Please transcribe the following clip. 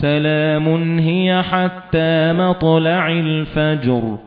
سَلَامٌ هِيَ حَتَّى مَطْلَعِ الْفَجْرِ.